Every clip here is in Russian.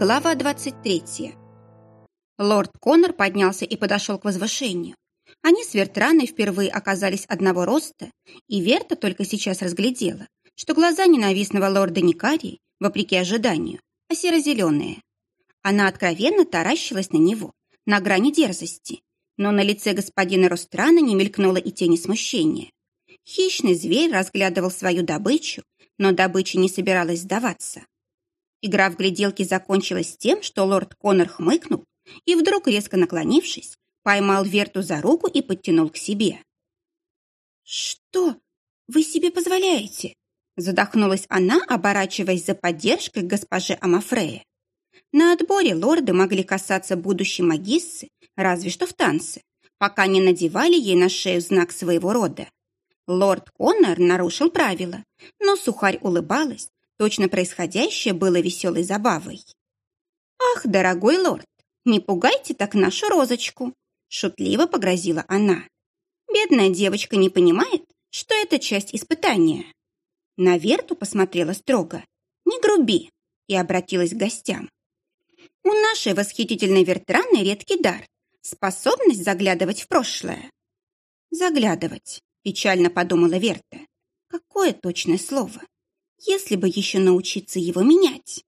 Глава 23. Лорд Коннор поднялся и подошел к возвышению. Они с Вертраной впервые оказались одного роста, и Верта только сейчас разглядела, что глаза ненавистного лорда Никарии, вопреки ожиданию, а серо-зеленые. Она откровенно таращилась на него, на грани дерзости, но на лице господина Ространа не мелькнуло и тени смущения. Хищный зверь разглядывал свою добычу, но добыча не собиралась сдаваться. Игра в гляделки закончилась тем, что лорд Коннор хмыкнул и вдруг, резко наклонившись, поймал Верту за руку и подтянул к себе. «Что вы себе позволяете?» Задохнулась она, оборачиваясь за поддержкой к госпоже Амафрея. На отборе лорды могли касаться будущей магиссы, разве что в танце, пока не надевали ей на шею знак своего рода. Лорд Коннор нарушил правила, но сухарь улыбалась, Точно происходящее было веселой забавой. «Ах, дорогой лорд, не пугайте так нашу розочку!» Шутливо погрозила она. «Бедная девочка не понимает, что это часть испытания». На Верту посмотрела строго. «Не груби!» и обратилась к гостям. «У нашей восхитительной Вертраны редкий дар — способность заглядывать в прошлое». «Заглядывать», — печально подумала Верта. «Какое точное слово? Если бы еще научиться его менять.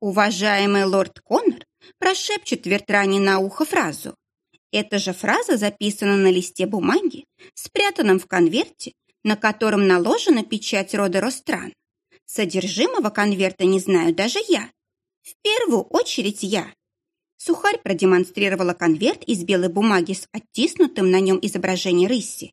Уважаемый лорд Коннор прошепчет Вертране на ухо фразу. Эта же фраза записана на листе бумаги, спрятанном в конверте, на котором наложена печать рода Ростран. Содержимого конверта не знаю даже я. В первую очередь я. Сухарь продемонстрировала конверт из белой бумаги с оттиснутым на нем изображением рыси.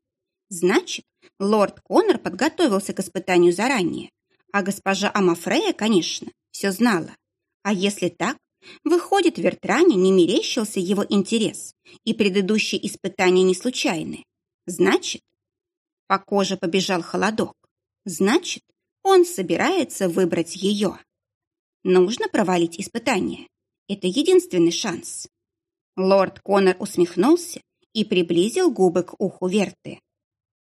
Значит, лорд Коннор подготовился к испытанию заранее. А госпожа Амафрея, конечно, все знала. А если так, выходит, Вертране не мерещился его интерес, и предыдущие испытания не случайны. Значит, по коже побежал холодок. Значит, он собирается выбрать ее. Нужно провалить испытание. Это единственный шанс. Лорд Коннор усмехнулся и приблизил губы к уху Верты.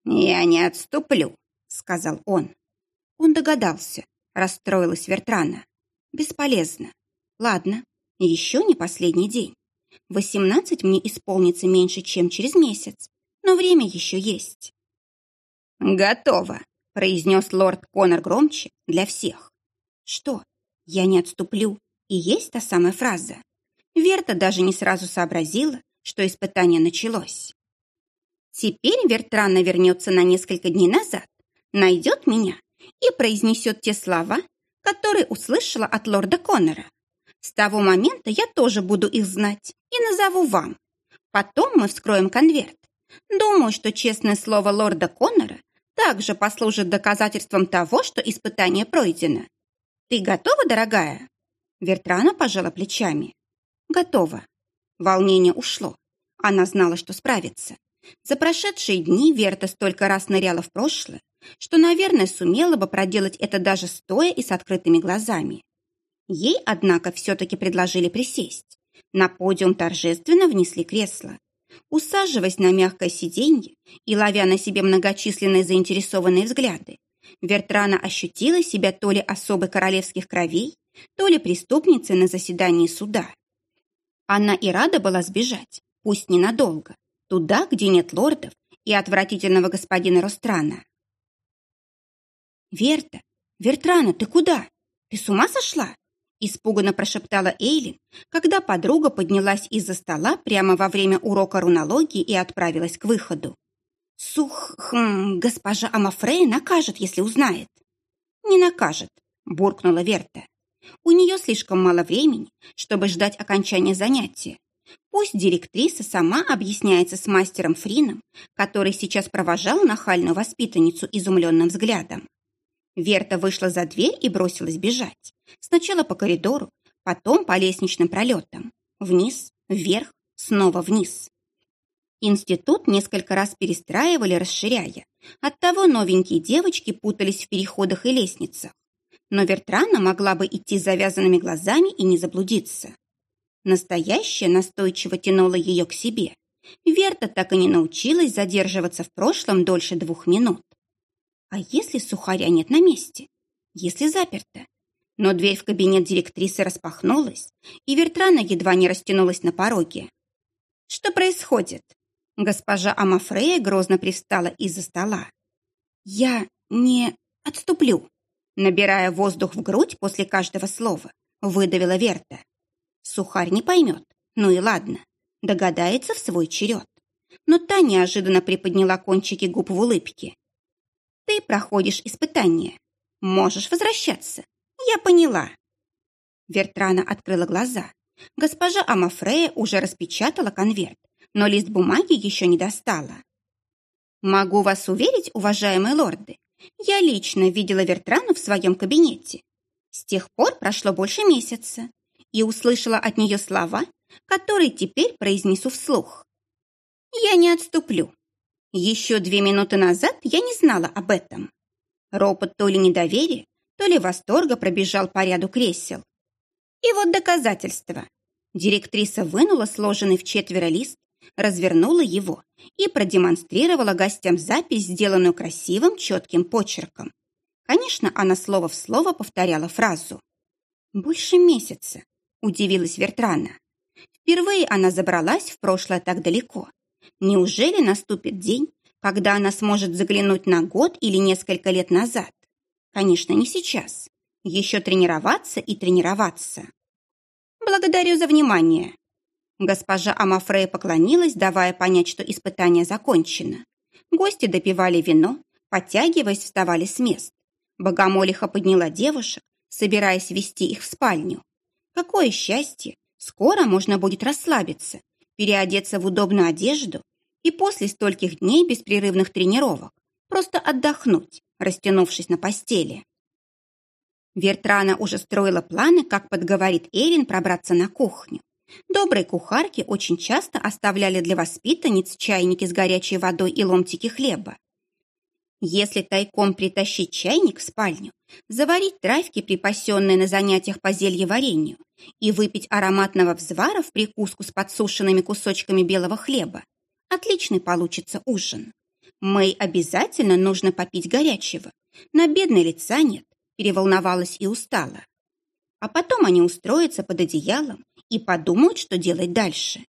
«Я не отступлю», — сказал он. Он догадался. Расстроилась Вертрана. Бесполезно. Ладно, еще не последний день. Восемнадцать мне исполнится меньше, чем через месяц, но время еще есть. «Готово», — произнес лорд Конор громче для всех. «Что? Я не отступлю. И есть та самая фраза». Верта даже не сразу сообразила, что испытание началось. Теперь Вертрана вернется на несколько дней назад, найдет меня и произнесет те слова, которые услышала от лорда Коннора. С того момента я тоже буду их знать и назову вам. Потом мы вскроем конверт. Думаю, что честное слово лорда Коннора также послужит доказательством того, что испытание пройдено. Ты готова, дорогая? Вертрана пожала плечами. Готова. Волнение ушло. Она знала, что справится. За прошедшие дни Верта столько раз ныряла в прошлое, что, наверное, сумела бы проделать это даже стоя и с открытыми глазами. Ей, однако, все-таки предложили присесть. На подиум торжественно внесли кресло. Усаживаясь на мягкое сиденье и ловя на себе многочисленные заинтересованные взгляды, Вертрана ощутила себя то ли особой королевских кровей, то ли преступницей на заседании суда. Она и рада была сбежать, пусть ненадолго, туда, где нет лордов и отвратительного господина Ространа. «Верта! Вертрана, ты куда? Ты с ума сошла?» Испуганно прошептала Эйлин, когда подруга поднялась из-за стола прямо во время урока рунологии и отправилась к выходу. «Сух, хм, госпожа Амафрея накажет, если узнает». «Не накажет», — буркнула Верта. «У нее слишком мало времени, чтобы ждать окончания занятия. Пусть директриса сама объясняется с мастером Фрином, который сейчас провожал нахальную воспитанницу изумленным взглядом. Верта вышла за дверь и бросилась бежать. Сначала по коридору, потом по лестничным пролетам. Вниз, вверх, снова вниз. Институт несколько раз перестраивали, расширяя. Оттого новенькие девочки путались в переходах и лестницах. Но Вертрана могла бы идти с завязанными глазами и не заблудиться. Настоящее настойчиво тянуло ее к себе. Верта так и не научилась задерживаться в прошлом дольше двух минут. А если сухаря нет на месте? Если заперто? но дверь в кабинет директрисы распахнулась, и Вертрана едва не растянулась на пороге. «Что происходит?» Госпожа Амафрея грозно привстала из-за стола. «Я не отступлю», набирая воздух в грудь после каждого слова, выдавила Верта. Сухарь не поймет, ну и ладно, догадается в свой черед. Но та неожиданно приподняла кончики губ в улыбке. «Ты проходишь испытание. Можешь возвращаться. Я поняла». Вертрана открыла глаза. Госпожа Амафрея уже распечатала конверт, но лист бумаги еще не достала. «Могу вас уверить, уважаемые лорды, я лично видела Вертрану в своем кабинете. С тех пор прошло больше месяца, и услышала от нее слова, которые теперь произнесу вслух. Я не отступлю. Еще две минуты назад я не знала об этом. Ропот то ли недоверия, то ли восторга пробежал по ряду кресел. И вот доказательство. Директриса вынула сложенный в четверо лист, развернула его и продемонстрировала гостям запись, сделанную красивым, четким почерком. Конечно, она слово в слово повторяла фразу. «Больше месяца», — удивилась Вертрана. Впервые она забралась в прошлое так далеко. Неужели наступит день, когда она сможет заглянуть на год или несколько лет назад? Конечно, не сейчас. Еще тренироваться и тренироваться. Благодарю за внимание. Госпожа Амафрея поклонилась, давая понять, что испытание закончено. Гости допивали вино, подтягиваясь, вставали с мест. Богомолиха подняла девушек, собираясь вести их в спальню. Какое счастье! Скоро можно будет расслабиться, переодеться в удобную одежду и после стольких дней беспрерывных тренировок просто отдохнуть, растянувшись на постели. Вертрана уже строила планы, как подговорит Эрин пробраться на кухню. Добрые кухарки очень часто оставляли для воспитанниц чайники с горячей водой и ломтики хлеба. Если тайком притащить чайник в спальню, заварить травки, припасенные на занятиях по зельеварению, и выпить ароматного взвара в прикуску с подсушенными кусочками белого хлеба, отличный получится ужин. Мэй обязательно нужно попить горячего. На бедной лица нет, переволновалась и устала. А потом они устроятся под одеялом и подумают, что делать дальше.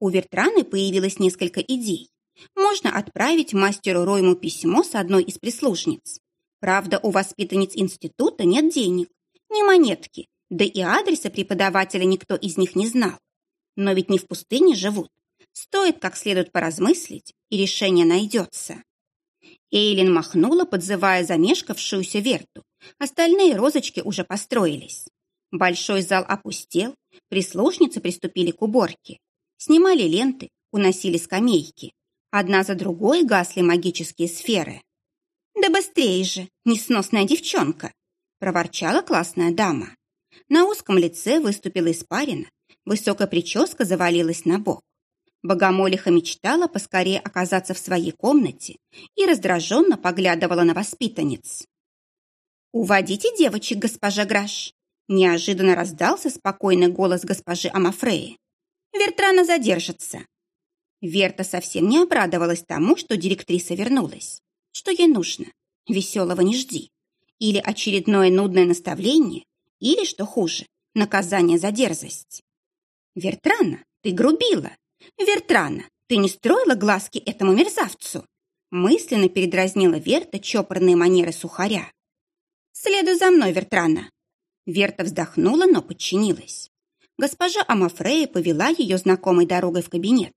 У Вертраны появилось несколько идей. Можно отправить мастеру Ройму письмо с одной из прислужниц. Правда, у воспитанниц института нет денег, ни монетки, да и адреса преподавателя никто из них не знал. Но ведь не в пустыне живут. Стоит как следует поразмыслить, и решение найдется. Эйлин махнула, подзывая замешкавшуюся Верту. Остальные розочки уже построились. Большой зал опустел, прислужницы приступили к уборке. Снимали ленты, уносили скамейки. Одна за другой гасли магические сферы. «Да быстрее же, несносная девчонка!» проворчала классная дама. На узком лице выступила испарина, высокая прическа завалилась на бок. Богомолиха мечтала поскорее оказаться в своей комнате и раздраженно поглядывала на воспитанниц. «Уводите девочек, госпожа Граш!» Неожиданно раздался спокойный голос госпожи Амафреи. «Вертрана задержится». Верта совсем не обрадовалась тому, что директриса вернулась. Что ей нужно? Веселого не жди. Или очередное нудное наставление, или, что хуже, наказание за дерзость. «Вертрана, ты грубила! Вертрана, ты не строила глазки этому мерзавцу!» Мысленно передразнила Верта чопорные манеры сухаря. «Следуй за мной, Вертрана!» Верта вздохнула, но подчинилась. Госпожа Амафрея повела ее знакомой дорогой в кабинет.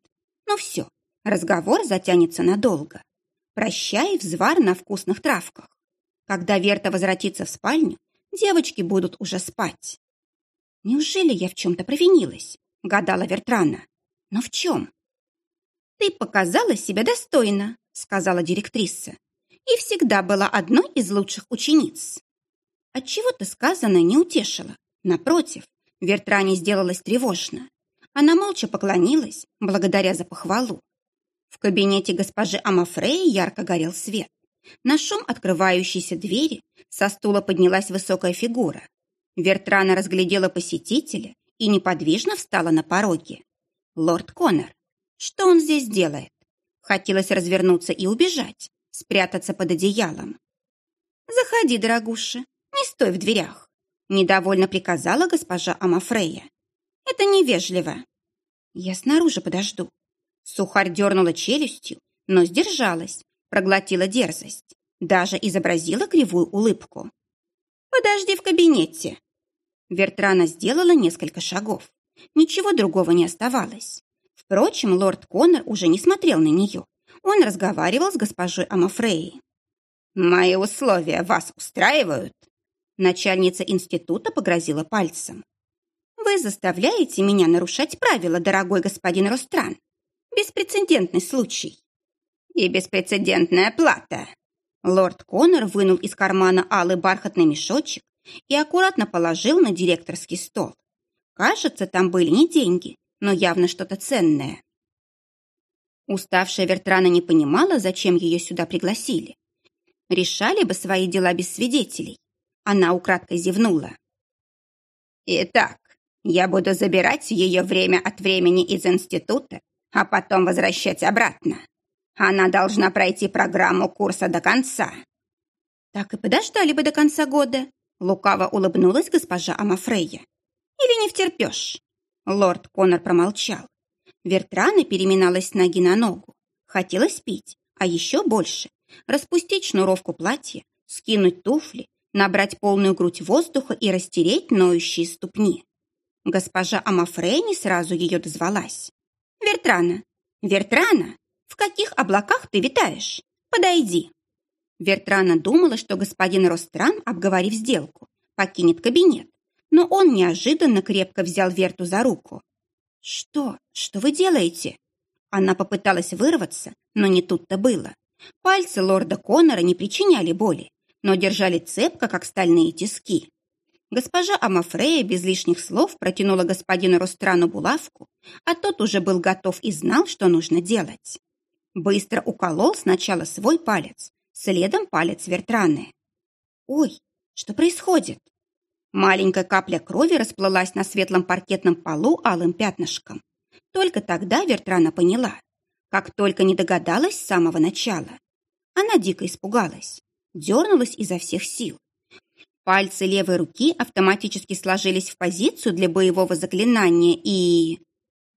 Ну все, разговор затянется надолго. Прощай, взвар на вкусных травках. Когда Верта возвратится в спальню, девочки будут уже спать. Неужели я в чем-то провинилась? Гадала Вертрана. Но в чем? Ты показала себя достойно, сказала директриса. И всегда была одной из лучших учениц. Отчего-то сказанное не утешило. Напротив, Вертране сделалось тревожно. Она молча поклонилась, благодаря за похвалу. В кабинете госпожи Амафреи ярко горел свет. На шум открывающейся двери со стула поднялась высокая фигура. Вертрана разглядела посетителя и неподвижно встала на пороге. Лорд Коннор. Что он здесь делает? Хотелось развернуться и убежать, спрятаться под одеялом. «Заходи, дорогуша, не стой в дверях. Недовольно приказала госпожа Амафрея. Это невежливо. Я снаружи подожду. Сухарь дернула челюстью, но сдержалась, проглотила дерзость, даже изобразила кривую улыбку. «Подожди в кабинете». Вертрана сделала несколько шагов. Ничего другого не оставалось. Впрочем, лорд Коннор уже не смотрел на нее. Он разговаривал с госпожой Амафреей. «Мои условия вас устраивают?» Начальница института погрозила пальцем. «Вы заставляете меня нарушать правила, дорогой господин Ростран. Беспрецедентный случай». «И беспрецедентная плата». Лорд Коннор вынул из кармана алый бархатный мешочек и аккуратно положил на директорский стол. Кажется, там были не деньги, но явно что-то ценное. Уставшая Вертрана не понимала, зачем ее сюда пригласили. Решали бы свои дела без свидетелей. Она украдкой зевнула. «Итак, я буду забирать ее время от времени из института, а потом возвращать обратно. Она должна пройти программу курса до конца». «Так и подождали бы до конца года», — лукаво улыбнулась госпожа Амафрея. «Или не втерпешь?» Лорд Конор промолчал. Вертрана переминалась с ноги на ногу. Хотелось пить, а еще больше. Распустить шнуровку платья, скинуть туфли, набрать полную грудь воздуха и растереть ноющие ступни. Госпожа Амафрей не сразу ее дозвалась. «Вертрана! Вертрана! В каких облаках ты витаешь? Подойди!» Вертрана думала, что господин Ростран, обговорив сделку, покинет кабинет, но он неожиданно крепко взял Верту за руку. «Что? Что вы делаете?» Она попыталась вырваться, но не тут-то было. Пальцы лорда Коннора не причиняли боли, но держали цепко, как стальные тиски. Госпожа Амафрея без лишних слов протянула господину Ространу булавку, а тот уже был готов и знал, что нужно делать. Быстро уколол сначала свой палец, следом палец Вертраны. «Ой, что происходит?» Маленькая капля крови расплылась на светлом паркетном полу алым пятнышком. Только тогда Вертрана поняла, как только не догадалась с самого начала. Она дико испугалась, дернулась изо всех сил. Пальцы левой руки автоматически сложились в позицию для боевого заклинания и...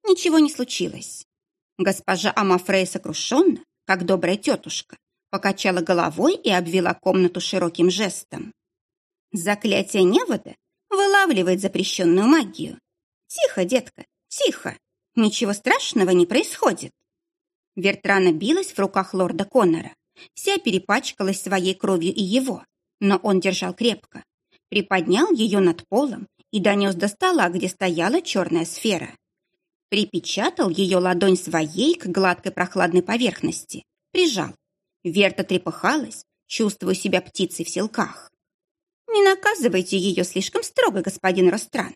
Ничего не случилось. Госпожа Амафрей сокрушенно, как добрая тетушка, покачала головой и обвела комнату широким жестом. Заклятие невода вылавливает запрещенную магию. Тихо, детка, тихо. Ничего страшного не происходит. Вертрана билась в руках лорда Коннора. Вся перепачкалась своей кровью и его, но он держал крепко. Приподнял ее над полом и донес до стола, где стояла черная сфера. Припечатал ее ладонь своей к гладкой прохладной поверхности. Прижал. Верта трепыхалась, чувствуя себя птицей в селках. «Не наказывайте ее слишком строго, господин Ростран».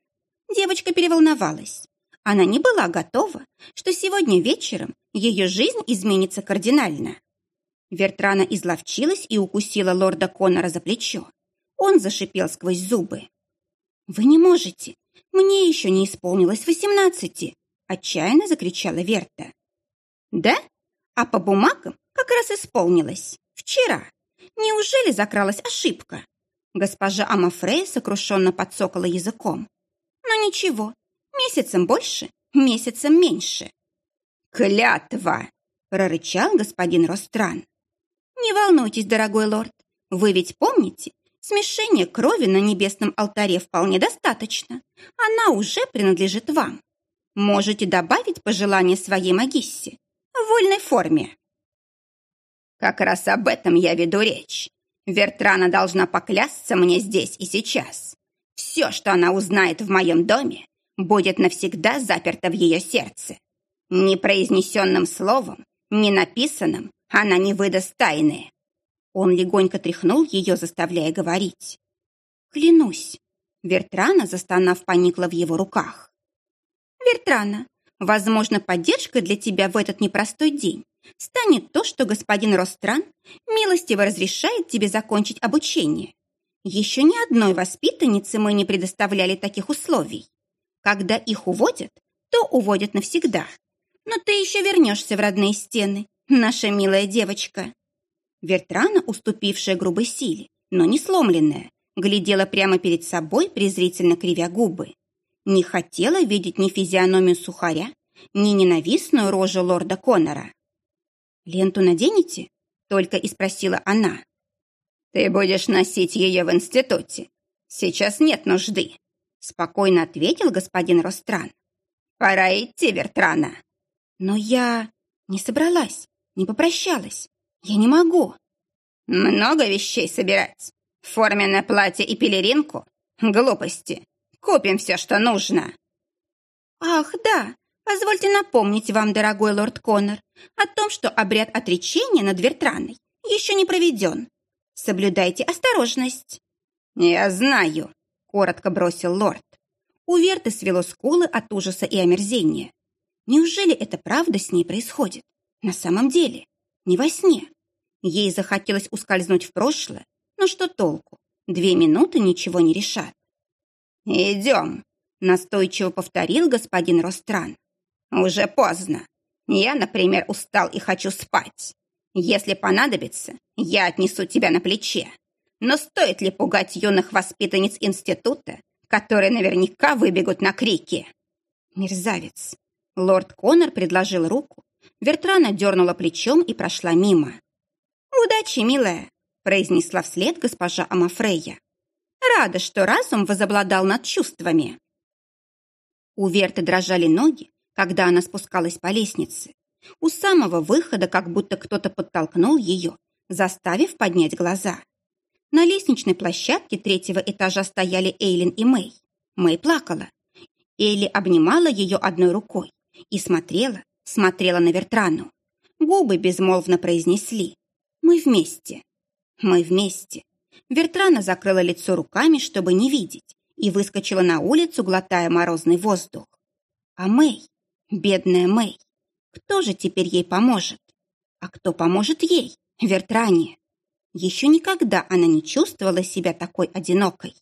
Девочка переволновалась. Она не была готова, что сегодня вечером ее жизнь изменится кардинально. Вертрана изловчилась и укусила лорда Коннора за плечо. Он зашипел сквозь зубы. «Вы не можете! Мне еще не исполнилось восемнадцати!» Отчаянно закричала Верта. «Да? А по бумагам как раз исполнилось. Вчера. Неужели закралась ошибка?» Госпожа Амафрей сокрушенно подсокала языком. Но ничего, месяцем больше, месяцем меньше. «Клятва!» — прорычал господин Ростран. «Не волнуйтесь, дорогой лорд, вы ведь помните, смешение крови на небесном алтаре вполне достаточно. Она уже принадлежит вам. Можете добавить пожелание своей магиссе в вольной форме». «Как раз об этом я веду речь. Вертрана должна поклясться мне здесь и сейчас. Все, что она узнает в моем доме, будет навсегда заперто в ее сердце. Непроизнесенным словом, не написанным, она не выдаст тайны. Он легонько тряхнул ее, заставляя говорить. «Клянусь!» Вертрана, застонав, поникла в его руках. «Вертрана, возможно, поддержка для тебя в этот непростой день станет то, что господин Ростран милостиво разрешает тебе закончить обучение. Еще ни одной воспитаннице мы не предоставляли таких условий. Когда их уводят, то уводят навсегда. Но ты еще вернешься в родные стены, наша милая девочка. Вертрана, уступившая грубой силе, но не сломленная, глядела прямо перед собой, презрительно кривя губы. Не хотела видеть ни физиономию сухаря, ни ненавистную рожу лорда Коннора. «Ленту наденете?» — только и спросила она. «Ты будешь носить ее в институте. Сейчас нет нужды», — спокойно ответил господин Ростран. «Пора идти, Вертрана». «Но я не собралась, не попрощалась. Я не могу». «Много вещей собирать. Форменное платье и пелеринку? Глупости. Купим все, что нужно». «Ах, да, позвольте напомнить вам, дорогой лорд Коннор, о том, что обряд отречения над Вертраной еще не проведен. Соблюдайте осторожность». «Я знаю», — коротко бросил лорд. У Верты свело скулы от ужаса и омерзения. Неужели это правда с ней происходит? На самом деле? Не во сне? Ей захотелось ускользнуть в прошлое, но что толку? Две минуты ничего не решат. «Идем», — настойчиво повторил господин Ростран. «Уже поздно. Я, например, устал и хочу спать. Если понадобится, я отнесу тебя на плече. Но стоит ли пугать юных воспитанниц института, которые наверняка выбегут на крики?» «Мерзавец!» Лорд Коннор предложил руку. Вертрана дернула плечом и прошла мимо. «Удачи, милая!» произнесла вслед госпожа Амафрея. Рада, что разум возобладал над чувствами. У Верты дрожали ноги, когда она спускалась по лестнице. У самого выхода как будто кто-то подтолкнул ее, заставив поднять глаза. На лестничной площадке третьего этажа стояли Эйлин и Мэй. Мэй плакала. Эйли обнимала ее одной рукой и смотрела, смотрела на Вертрану. Губы безмолвно произнесли «Мы вместе». Мы вместе. Вертрана закрыла лицо руками, чтобы не видеть, и выскочила на улицу, глотая морозный воздух. А Мэй, бедная Мэй, кто же теперь ей поможет? А кто поможет ей, Вертране? Еще никогда она не чувствовала себя такой одинокой.